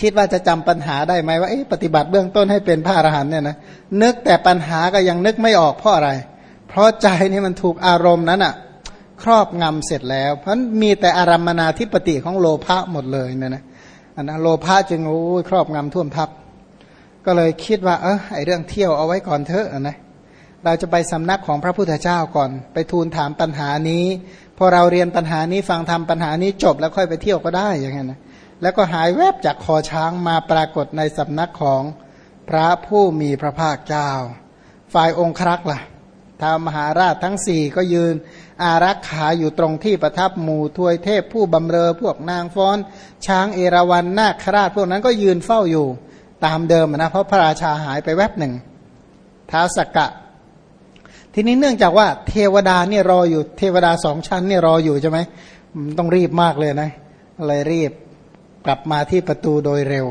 คิดว่าจะจำปัญหาได้ไหมว่าปฏิบัติเบื้องต้นให้เป็นพระอรหันต์เนี่ยนะนึกแต่ปัญหาก็ยังนึกไม่ออกเพราะอะไร เพราะใจนี่มันถูกอารมณ์นั้นอะครอบงำเสร็จแล้ว เพราะมีแต่อารมณนาธิปติของโลภะหมดเลยเนี่ยนะอันนั้นโลภะจึงโอ้ยครอบงำท่วมทับ ก็เลยคิดว่าเออไอเรื่องเที่ยวเอาไว้ก่อนเถอะนะเราจะไปสำนักของพระพุทธเจ้าก่อน ไปทูลถามปัญหานี้ พอเราเรียนปัญหานี้ฟังทำปัญหานี้จบแล้วค่อยไปเที่ยวก็ได้อย่างเงี้ยนะ แล้วก็หายแวบจากคอช้างมาปรากฏในสำนักของพระผู้มีพระภาคเจ้า ฝ่ายองครักษ์ล่ะท้ามหาราชทั้งสี่ก็ยืน อารักขาอยู่ตรงที่ประทับหมู่ทวยเทพผู้บำเรอพวกนางฟ้อน ช้างเอราวันนาคราชพวกนั้นก็ยืนเฝ้าอยู่ตามเดิมนะเพราะพระราชาหายไปแวบหนึ่งท้าวสกกะ ทีนี้เนื่องจากว่าเทวดาเนี่ยรออยู่เทวดาสองชั้นเนี่ยรออยู่ใช่ไหมต้องรีบมากเลยนะเลยรีบ กลับมาที่ประตูโดยเร็ว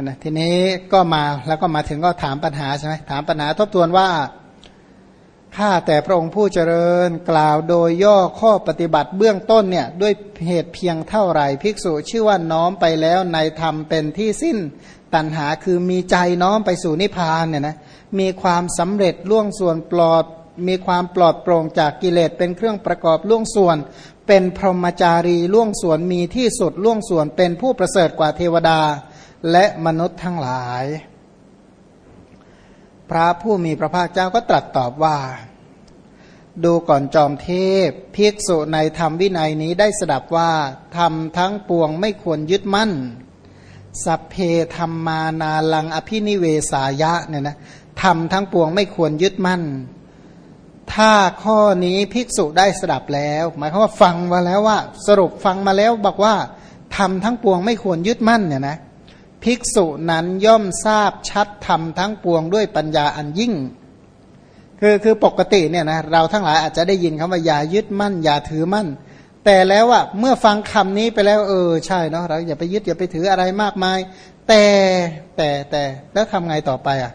นะทีนี้ก็มาแล้วก็มาถึงก็ถามปัญหาใช่ไหมถามปัญหาทบทวนว่าข้าแต่พระองค์ผู้เจริญกล่าวโดยย่อข้อปฏิบัติเบื้องต้นเนี่ยด้วยเหตุเพียงเท่าไหร่ภิกษุชื่อว่าน้อมไปแล้วในธรรมเป็นที่สิ้นตัณหาคือมีใจน้อมไปสู่นิพพานเนี่ยนะมีความสำเร็จล่วงส่วนปลอด มีความปลอดโปร่งจากกิเลสเป็นเครื่องประกอบล่วงส่วน เป็นพรหมจารีล่วงส่วนมีที่สุดล่วงส่วนเป็นผู้ประเสริฐกว่าเทวดาและมนุษย์ทั้งหลาย พระผู้มีพระภาคเจ้าก็ตรัสตอบว่า ดูก่อนจอมเทพภิกษุในธรรมวินัยนี้ได้สดับว่าทำทั้งปวงไม่ควรยึดมั่น สัพเพธรรมานาลังอภินิเวสายะเนี่ยนะทำทั้งปวงไม่ควรยึดมั่น ถ้าข้อนี้ภิกษุได้สดับแล้ว หมายความว่าฟังมาแล้วว่า สรุปฟังมาแล้วบอกว่าทำทั้งปวงไม่ควรยึดมั่นเนี่ยนะภิกษุนั้นย่อมทราบชัดธรรมทั้งปวงด้วยปัญญาอันยิ่ง คือคือปกติเนี่ยนะเราทั้งหลายอาจจะได้ยินคำว่าอย่ายึดมั่น อย่าถือมั่น แต่แล้วว่าเมื่อฟังคำนี้ไปแล้วเออใช่เนาะเราอย่าไปยึดอย่าไปถืออะไรมากมาย แต่แต่แต่แล้วทำไงต่อไปอะ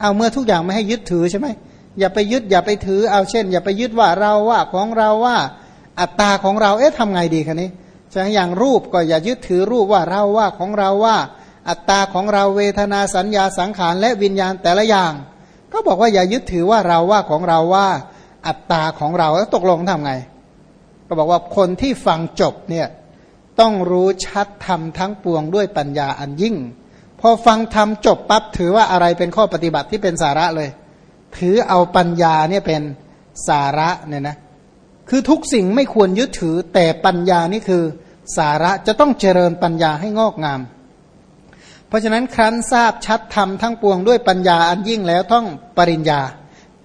เอาเมื่อทุกอย่างไม่ให้ยึดถือใช่ไหม อย่าไปยึดอย่าไปถือเอาเช่น อย่าไปยึดว่าเราว่าของเราว่าอัตตาของเราเอ๊ะทำไงดีคะนี้ใช่อย่างรูปก็อย่ายึดถือรูปว่าเราว่าของเราว่า อัตตาของเราเวทนาสัญญาสังขารและวิญญาณแต่ละอย่าง ก็บอกว่าอย่ายึดถือว่าเราว่าของเราว่า อัตตาของเราแล้วตกลงทำไง ก็บอกว่าคนที่ฟังจบเนี่ยต้องรู้ชัดธรรมทั้งปวงด้วยปัญญาอันยิ่ง พอฟังธรรมจบปั๊บถือว่าอะไรเป็นข้อปฏิบัติที่เป็นสาระเลย ถือเอาปัญญาเนี่ยเป็นสาระเนี่ยนะคือทุกสิ่งไม่ควรยึดถือแต่ปัญญานี่คือสาระจะต้องเจริญปัญญาให้งอกงาม เพราะฉะนั้นครั้นทราบชัดธรรมทั้งปวงด้วยปัญญาอันยิ่งแล้วต้องปริญญา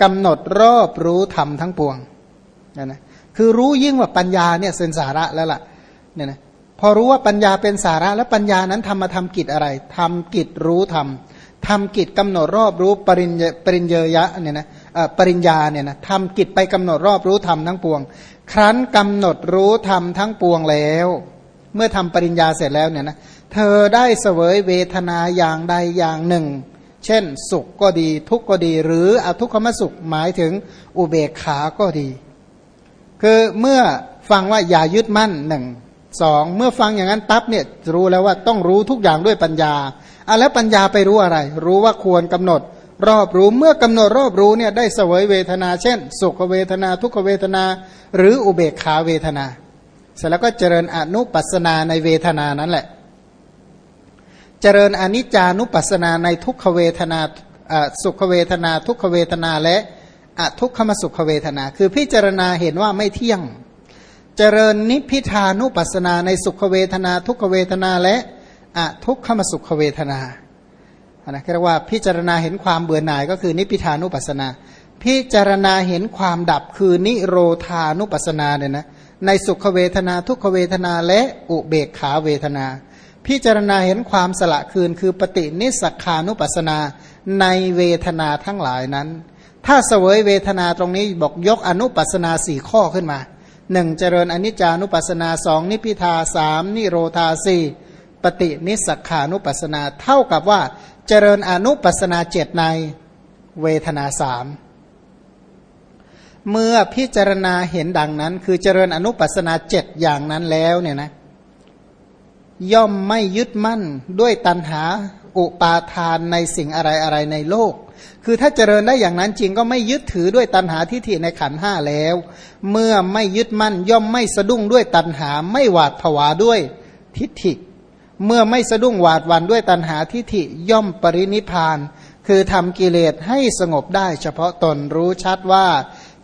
กำหนดรอบรู้ธรรมทั้งปวงนะนะคือรู้ยิ่งว่าปัญญาเนี่ยเป็นสาระแล้วล่ะเนี่ยนะพอรู้ว่าปัญญาเป็นสาระแล้วปัญญานั้นทำมาทำกิจอะไรทำกิจรู้ธรรม ทำกิจกำหนดรอบรู้ปริญญปริญเยยะเนี่ยนะปริญญาเนี่ยนะทำกิจไปกำหนดรอบรู้ธรรมทั้งปวง ครั้นกำหนดรู้ธรรมทั้งปวงแล้ว เมื่อทำปริญญาเสร็จแล้วเนี่ยนะเธอได้เสวยเวทนาอย่างใดอย่างหนึ่ง เช่น สุขก็ดีทุกข์ก็ดี หรืออทุกขมสุขหมายถึงอุเบกขาก็ดี คือเมื่อฟังว่าอย่ายึดมั่นหนึ่งสองเมื่อฟังอย่างนั้นปั๊บเนี่ยรู้แล้วว่าต้องรู้ทุกอย่างด้วยปัญญา อะแล้วปัญญาไปรู้อะไร รู้ว่าควรกำหนด รอบรู้เมื่อกำหนดรอบรู้เนี่ยได้เสวยเวทนา เช่น สุขเวทนา ทุกขเวทนา หรืออุเบกขาเวทนา เสร็จแล้วก็เจริญอนุปัสนาในเวทนานั้นแหละ เจริญอนิจจานุปัสนาในทุกขเวทนาสุขเวทนา ทุกขเวทนาและอทุกขมสุขเวทนา คือพิจารณาเห็นว่าไม่เที่ยง เจริญนิพิทานุปัสนาในสุขเวทนา ทุกขเวทนาและ อทุกขมสุขเวทนานะเรียกว่าพิจารณาเห็นความเบื่อหน่ายก็คือนิพิทานุปัสนา พิจารณาเห็นความดับคือนิโรธานุปัสนาเนี่ยนะในสุขเวทนาทุกขเวทนาและอุเบกขาเวทนา พิจารณาเห็นความสละคืน คือปฏินิสักานุปัสนาในเวทนาทั้งหลายนั้น ถ้าเสวยเวทนาตรงนี้บอกยกอนุปัสนาสี่ข้อขึ้นมาหนึ่งเจริญอนิจจานุปัสนาสองนิพิทาสามนิโรธาสี่ ปฏินิสักานุปัสนา เท่ากับว่าเจริญอนุปัสนาเจ็ดในเวทนาสามเมื่อพิจารณาเห็นดังนั้น คือเจริญอนุปัสนาเจ็ดอย่างนั้นแล้วเนี่ยนะย่อมไม่ยึดมั่นด้วยตัณหาอุปาทานในสิ่งอะไรอะไรในโลก คือถ้าเจริญได้อย่างนั้นจริงก็ไม่ยึดถือด้วยตัณหาทิฏฐิในขันห้าแล้ว เมื่อไม่ยึดมั่นย่อมไม่สะดุ้งด้วยตัณหาไม่หวาดผวาด้วยทิฏฐิ เมื่อไม่สะดุ้งหวาดวันด้วยตัณหาทิฏฐิย่อมปรินิพาน คือทำกิเลสให้สงบได้เฉพาะตนรู้ชัดว่า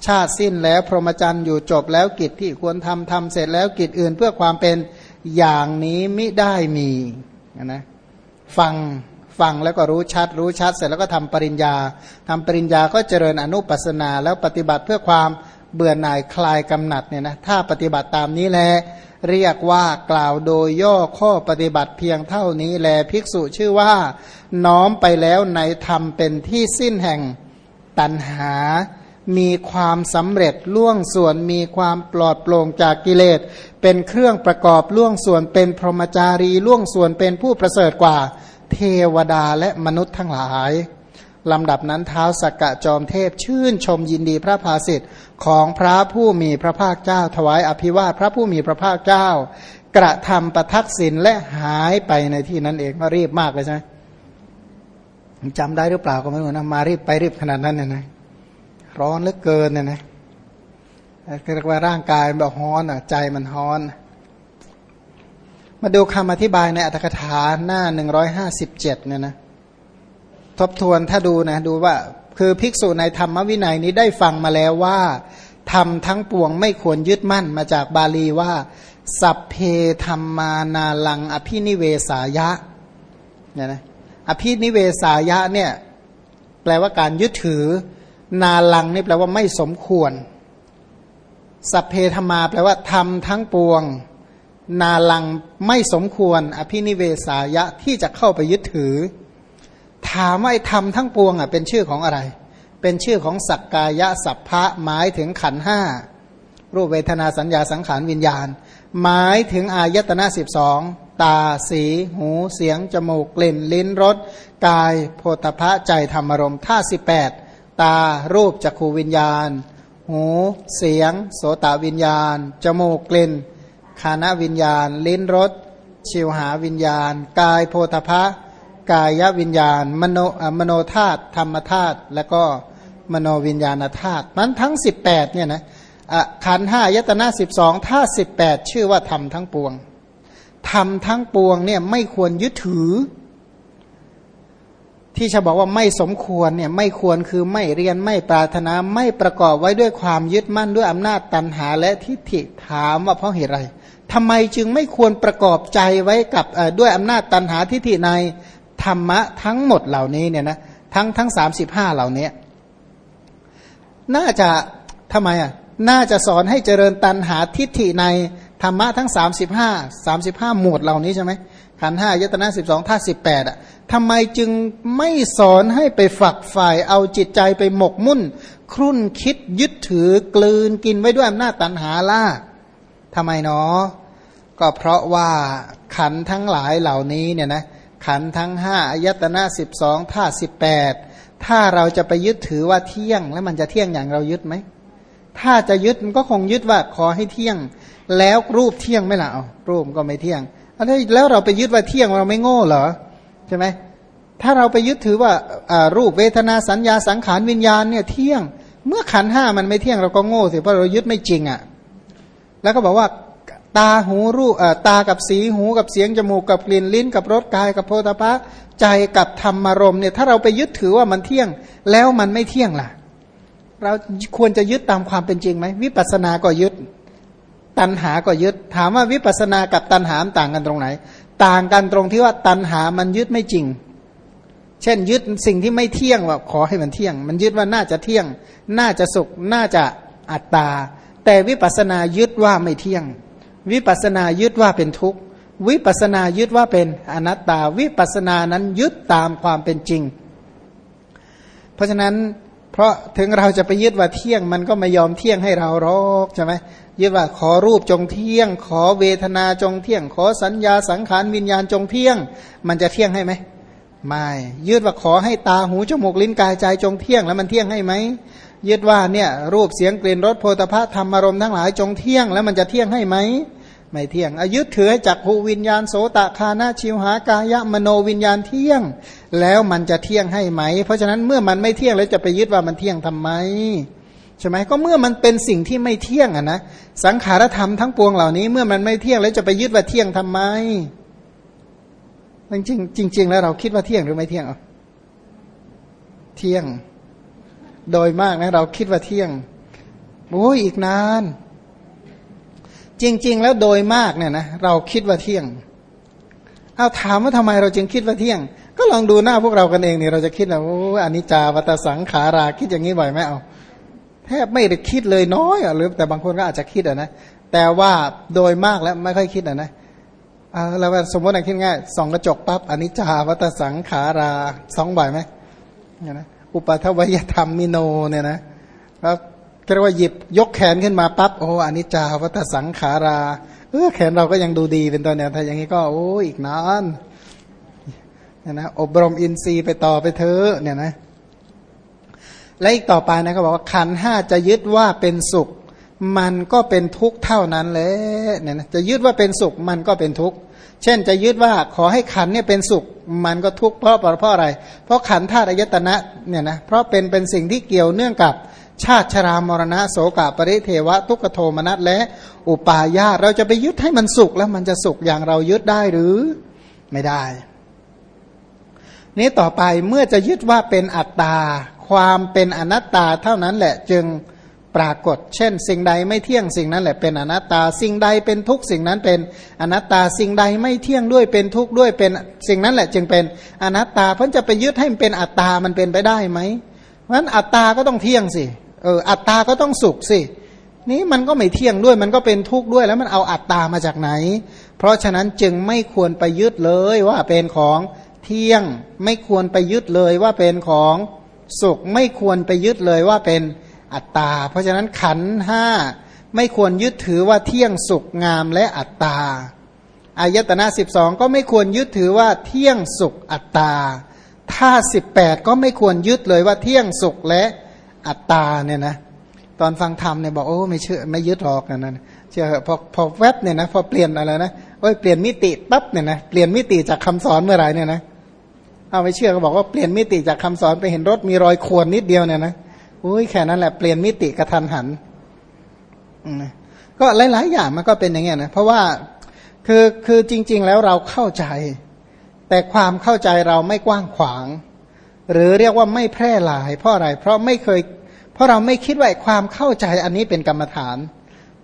ชาติสิ้นแล้วพรหมจรรย์อยู่จบแล้วกิจที่ควรทำทำเสร็จแล้วกิจอื่นเพื่อความเป็นอย่างนี้มิได้มีนะฟังฟังแล้วก็รู้ชัด รู้ชัดเสร็จแล้วก็ทำปริญญาทำปริญญาก็เจริญอนุปัสนา แล้วปฏิบัติเพื่อความเบื่อหน่ายคลายกำหนัดเนี่ยนะถ้าปฏิบัติตามนี้แล เรียกว่ากล่าวโดยย่อข้อปฏิบัติเพียงเท่านี้แลภิกษุชื่อว่า น้อมไปแล้วในธรรมเป็นที่สิ้นแห่งตัณหา มีความสำเร็จล่วงส่วนมีความปลอดโปร่งจากกิเลส เป็นเครื่องประกอบล่วงส่วนเป็นพรหมจารีล่วงส่วนเป็นผู้ประเสริฐกว่า เทวดาและมนุษย์ทั้งหลาย ลำดับนั้นเท้าสักกะจอมเทพชื่นชมยินดีพระภาสิทธิ์ของพระผู้มีพระภาคเจ้า ถวายอภิวาทพระผู้มีพระภาคเจ้า กระทำประทักษิณและหายไปในที่นั้นเองก็รีบมากเลยใช่ไหมจำได้หรือเปล่าก็ไม่รู้นะมารีบไปรีบขนาดนั้นเนี่ยนะร้อนเหลือเกินเนี่ยนะเรียกว่าร่างกายแบบฮ้อนอะใจมันฮ้อน มาดูคำอธิบายในอัตถกถาหน้าหนึ่งร้อยห้าสิบเจ็ดเนี่ยนะ ทบทวนถ้าดูนะดูว่าคือภิกษุในธรรมวินัยนี้ได้ฟังมาแล้วว่าทำทั้งปวงไม่ควรยึดมั่นมาจากบาลีว่า สัพเพธรรมานาลัง อภินิเวสายะเนี่ยนะอภินิเวสายะเนี่ยแปลว่าการยึดถือ นาลังนี่แปลว่าไม่สมควร สัพเพธรรมาแปลว่าทำทั้งปวง นาลังไม่สมควร อภินิเวสายะที่จะเข้าไปยึดถือ ถามว่าไอ้ทำทั้งปวงอะเป็นชื่อของอะไร เป็นชื่อของสักกายะสัพพะหมายถึงขันห้ารูปเวทนาสัญญาสังขารวิญญาณ หมายถึงอายตนะสิบสองตาสี หูเสียง จมูกกลิ่น ลิ้นรสกายโพธพะใจธรรมรมท่าสิบแปดตารูปจักขูวิญญาณ หูเสียง โสตวิญญาณ จมูกกลิ่นคานวิญญาณ ลิ้นรสชิวหาวิญญาณ กายโพธพะ กายวิญญาณ มโนมโนธาตุธรรมธาตุแล้วก็มโนวิญญาณธาตุนั้นทั้ง 18เนี่ยนะขันห้ายตนาสิบสองธาตุสิบแปดชื่อว่าธรรมทั้งปวงธรรมทั้งปวงเนี่ยไม่ควรยึดถือ ที่จะบอกว่าไม่สมควรเนี่ยไม่ควรคือไม่เรียนไม่ปรารถนาไม่ประกอบไว้ด้วยความยึดมั่นด้วยอำนาจตันหาและทิฏฐิถามว่าเพราะเหตุไรทำไมจึงไม่ควรประกอบใจไว้กับด้วยอำนาจตันหาทิฏฐิใน ธรรมะทั้งหมดเหล่านี้เนี่ยนะทั้งทั้งสามสิบห้าเหล่านี้น่าจะทำไมอะน่าจะสอนให้เจริญตันหาทิฏฐิในธรรมะทั้งสามสิบห้าสามสิบห้าหมวดเหล่านี้ใช่ไหมขันห้ายตนะสิบสองท่าสิบแปดอะทำไมจึงไม่สอนให้ไปฝักฝ่ายเอาจิตใจไปหมกมุ่น ครุ่นคิดยึดถือกลืนกินไว้ด้วยอำนาจตันหาล่าทำไมเนาะก็เพราะว่าขันทั้งหลายเหล่านี้เนี่ยนะ ขันทั้งห้าอายตนะสิบสองท่าสิบแปดถ้าเราจะไปยึดถือว่าเที่ยง แล้วมันจะเที่ยงอย่างเรายึดไหม ถ้าจะยึดมันก็คงยึดว่าขอให้เที่ยง แล้วรูปเที่ยงไม่ละรูปก็ไม่เที่ยงแล้วเราไปยึดว่าเที่ยงเราไม่โง่เหรอใช่ไหมถ้าเราไปยึดถือว่ารูปเวทนาสัญญาสังขารวิญญาณเนี่ยเที่ยง เมื่อขันห้ามันไม่เที่ยงเราก็โง่สิเพราะเรายึดไม่จริงอะ่ะ แล้วก็บอกว่า ตาหูรูปตากับสีหูกับเสียงจมูกกับกลิ่นลิ้นกับรสกายกับโพธาภะใจกับธรรมารมเนี่ยถ้าเราไปยึดถือว่ามันเที่ยงแล้วมันไม่เที่ยงล่ะ เราควรจะยึดตามความเป็นจริงไหมวิปัสสนาก็ยึด ตัณหาก็ยึด ถามว่าวิปัสสนากับตัณหาต่างกันตรงไหน ต่างกันตรงที่ว่าตัณหามันยึดไม่จริง เช่นยึดสิ่งที่ไม่เที่ยงว่าขอให้มันเที่ยง มันยึดว่าน่าจะเที่ยง น่าจะสุขน่าจะอัตตา แต่วิปัสสนายึดว่าไม่เที่ยง วิปัสสนายึดว่าเป็นทุกข์ วิปัสสนายึดว่าเป็นอนัตตา วิปัสสนานั้นยึดตามความเป็นจริง เพราะฉะนั้นเพราะถึงเราจะไปยึดว่าเที่ยงมันก็ไม่ยอมเที่ยงให้เราหรอกใช่ไหมยึดว่าขอรูปจงเที่ยง ขอเวทนาจงเที่ยง ขอสัญญาสังขารวิญญาณจงเที่ยง มันจะเที่ยงให้ไหมไม่ยึดว่าขอให้ตาหูจมูกลิ้นกายใจจงเที่ยงแล้วมันเที่ยงให้ไหม ยึดว่าเนี่ยรูปเสียงกลิ่นรสโพธภะธรรมารมณ์ทั้งหลายจงเที่ยงแล้วมันจะเที่ยงให้ไหมไม่เที่ยงอายึดถือให้จักภูวิญญาณโสตคานาชิวหากายะมโนวิญญาณเที่ยง แล้วมันจะเที่ยงให้ไหม เพราะฉะนั้นเมื่อมันไม่เที่ยงแล้วจะไปยึดว่ามันเที่ยงทำไมใช่ไหมก็เมื่อมันเป็นสิ่งที่ไม่เที่ยงอะนะสังขารธรรมทั้งปวงเหล่านี้ เมื่อมันไม่เที่ยงแล้วจะไปยึดว่าเที่ยงทำไมจริงจริงแล้วเราคิดว่าเที่ยงหรือไม่เที่ยงอะเที่ยง โดยมากนะเราคิดว่าเที่ยงโอ้ยอีกนาน จริง ๆ แล้วโดยมากเนี่ยนะเราคิดว่าเที่ยง เอาถามว่าทำไมเราจึงคิดว่าเที่ยง ก็ลองดูหน้าพวกเรากันเองเนี่ยเราจะคิดว่าโอ้อนิจจาวัตสังขาราคิดอย่างนี้บ่อยไหมเอาแทบไม่ได้คิดเลยน้อยอะหรือแต่บางคนก็อาจจะคิดอะนะแต่ว่าโดยมากแล้วไม่ค่อยคิดอะนะเราสมมติอย่างคิดง่ายส่องกระจกปั๊บอนิจจาวัตสังขาราสองบ่อยไหมเนี่ยนะ อุปทวยธรรมมิโนเนี่ยนะแล้วเรียกว่าหยิบยกแขนขึ้นมาปั๊บโอ้อนิจจาวัตสังขาราเออแขนเราก็ยังดูดีเป็นตัวเนี่ยถ้าอย่างนี้ก็โอ้อีกนานเนี่ยนะอบรมอินทรีย์ไปต่อไปเถอะเนี่ยนะและอีกต่อไปนะเขาบอกว่าขันห้าจะยึดว่าเป็นสุข มันก็เป็นทุกข์เท่านั้นแหละเนี่ยนะจะยึดว่าเป็นสุขมันก็เป็นทุกข์เช่นจะยึดว่าขอให้ขันเนี่ยเป็นสุข มันก็ทุกข์เพราะเพราะอะไร เพราะขันธาตุอายตนะเนี่ยนะเพราะเป็นเป็นสิ่งที่เกี่ยวเนื่องกับชาติชรามรณะโสกะปริเทวะ ทุกขโทมนัสและอุปาญาตเราจะไปยึดให้มันสุขแล้วมันจะสุขอย่างเรายึดได้หรือไม่ได้ นี้ต่อไปเมื่อจะยึดว่าเป็นอัตตา ความเป็นอนัตตาเท่านั้นแหละจึง ปรากฏ เช่น สิ่งใดไม่เที่ยงสิ่งนั้นแหละเป็นอนัตตา สิ่งใดเป็นทุกสิ่งนั้นเป็นอนัตตา สิ่งใดไม่เที่ยงด้วยเป็นทุกข์ด้วยเป็นสิ่งนั้นแหละจึงเป็นอนัตตา เพราะจะไปยึดให้มันเป็นอัตตา มันเป็นไปได้ไหมเพราะฉะนั้นอัตตาก็ต้องเที่ยงสิ เออ อัตตาก็ต้องสุขสิ นี้มันก็ไม่เที่ยงด้วย มันก็เป็นทุกข์ด้วย แล้วมันเอาอัตตามาจากไหน เพราะฉะนั้นจึงไม่ควรไปยึดเลยว่าเป็นของเที่ยง ไม่ควรไปยึดเลยว่าเป็นของสุข ไม่ควรไปยึดเลยว่าเป็น อัตตา เพราะฉะนั้นขันห้าไม่ควรยึดถือว่าเที่ยงสุขงามและอัตตาอายตนะสิบสองก็ไม่ควรยึดถือว่าเที่ยงสุขอัตตาถ้าสิบแปดก็ไม่ควรยึดเลยว่าเที่ยงสุขและอัตตาเนี่ยนะตอนฟังธรรมเนี่ยบอกโอ้ไม่เชื่อไม่ยึดหรอกนะนั่นเชื่อพอพอแวบเนี่ยนะพอเปลี่ยนอะไรนะโอ้ยเปลี่ยนมิติปั๊บเนี่ยนะเปลี่ยนมิติจากคำสอนเมื่อไหร่เนี่ยนะเอาไม่เชื่อก็บอกว่าเปลี่ยนมิติจากคำสอนไปเห็นรถมีรอยข่วนนิดเดียวเนี่ยนะ อุ้ยแค่นั้นแหละเปลี่ยนมิติกระทันหันก็หลาย ๆ อย่างมันก็เป็นอย่างเงี้ยนะเพราะว่าคือคือจริง ๆ แล้วเราเข้าใจ แต่ความเข้าใจเราไม่กว้างขวาง หรือเรียกว่าไม่แพร่หลาย เพราะอะไร เพราะไม่เคย เพราะเราไม่คิดว่าความเข้าใจอันนี้เป็นกรรมฐาน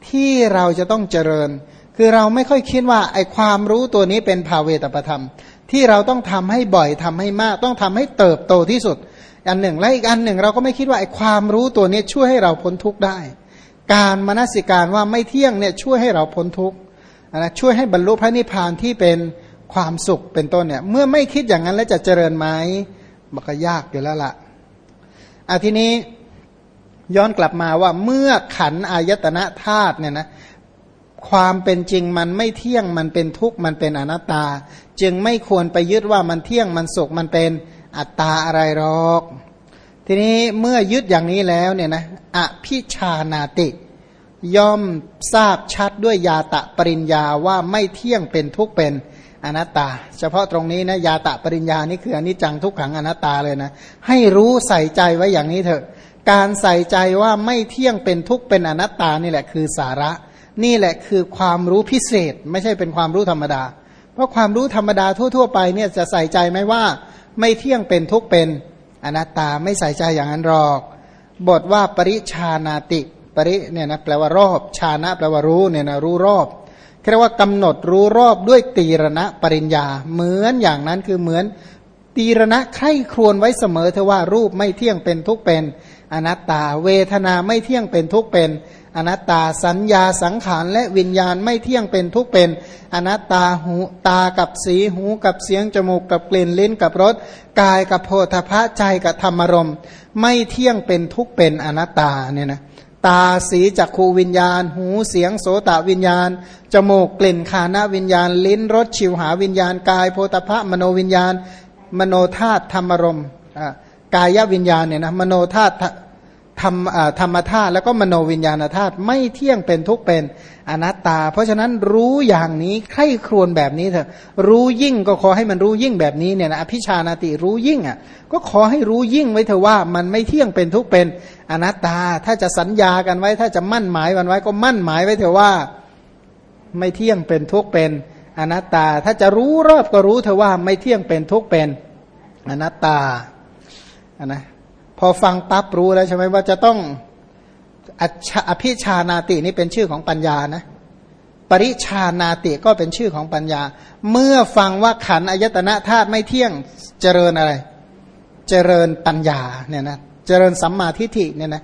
ที่เราจะต้องเจริญ คือเราไม่ค่อยคิดว่าไอความรู้ตัวนี้เป็นภาเวตประธรรม ที่เราต้องทำให้บ่อยทำให้มาก ต้องทำให้เติบโตที่สุด อันหนึ่งและอีกอันหนึ่งเราก็ไม่คิดว่าไอ้ความรู้ตัวนี้ช่วยให้เราพ้นทุกข์ได้ การมนสิการว่าไม่เที่ยงเนี่ยช่วยให้เราพ้นทุกข์นะช่วยให้บรรลุพระนิพพานที่เป็นความสุขเป็นต้นเนี่ยเมื่อไม่คิดอย่างนั้นแล้วจะเจริญไหมมันก็ยากอยู่แล้วละ่ะอาทีนี้ย้อนกลับมาว่าเมื่อขันอายตนะธาตุเนี่ยนะความเป็นจริงมันไม่เที่ยงมันเป็นทุกข์มันเป็นอนัตตา จึงไม่ควรไปยึดว่ามันเที่ยงมันสุขมันเป็น อัตตาอะไรหรอก ทีนี้เมื่อยึดอย่างนี้แล้วเนี่ยนะอภิชานาติ ย่อมทราบชัดด้วยยาตะปริญญาว่าไม่เที่ยงเป็นทุกเป็นอนัตตา เฉพาะตรงนี้นะยาตะปริญญานี่คืออนิจจังทุกขังอนัตตาเลยนะ ให้รู้ใส่ใจไว้อย่างนี้เถอะ การใส่ใจว่าไม่เที่ยงเป็นทุกเป็นอนัตตานี่แหละคือสาระ นี่แหละคือความรู้พิเศษ ไม่ใช่เป็นความรู้ธรรมดา เพราะความรู้ธรรมดาทั่ว ๆ ไปเนี่ยจะใส่ใจไหมว่า ไม่เที่ยงเป็นทุกเป็นอนัตตาไม่ใส่ใจอย่างนั้นหรอก บทว่าปริชานาติ ปริเนี่ยนะแปลว่ารอบชานะแปลว่ารู้เนี่ยนะรู้รอบเรียกว่ากำหนดรู้รอบด้วยตีรณะปริญญา เหมือนอย่างนั้นคือเหมือนตีรณะใคร่ครวญไว้เสมอเธอว่ารูปไม่เที่ยงเป็นทุกเป็นอนัตตา เวทนาไม่เที่ยงเป็นทุกเป็น อนัตตาสัญญาสังขารและวิญญาณไม่เที่ยงเป็นทุกเป็น อนัตตาหูตากับสีหูกับเสียงจมูกกับกลิ่นลิ้นกับรสกายกับโพธพะใจกับธรรมรมไม่เที่ยงเป็นทุกเป็นอนัตตาเนี่ยนะตาสีจักขูวิญญาณ หูเสียงโสตวิญญาณ จมูกกลิ่นคานาวิญญาณ ลิ้นรสชิวหาวิญญาณ กายโพธพะมโนวิญญาณ มโนธาตุธรรมรมกายวิญญาณเนี่ยนะมโนธาตุ ธรรมธรรมธาตุแล้วก็มโนวิญญาณธาตุไม่เที่ยงเป็นทุกเป็นอนัตตา เพราะฉะนั้นรู้อย่างนี้ใคร่ครวญแบบนี้เถอะรู้ยิ่งก็ขอให้มันรู้ยิ่งแบบนี้เนี่ยนะอภิชานาติรู้ยิ่งอะก็ขอให้รู้ยิ่งไว้เถอะว่ามันไม่เที่ยงเป็นทุกเป็นอนัตตา ถ้าจะสัญญากันไว้ ถ้าจะมั่นหมายกันไว้ก็มั่นหมายไว้เถอะว่า ไม่เที่ยงเป็นทุกเป็นอนัตตา ถ้าจะรู้รอบก็รู้เถอะว่าไม่เที่ยงเป็นทุกเป็นอนัตตานะ พอฟังปั๊บรู้แล้วใช่ไหมว่าจะต้องอภิชานาตินี่เป็นชื่อของปัญญานะปริชานาติก็เป็นชื่อของปัญญา เมื่อฟังว่าขันอายตนะธาตุไม่เที่ยงเจริญอะไร เจริญปัญญาเนี่ยนะเจริญสัมมาทิฏฐิเนี่ยนะ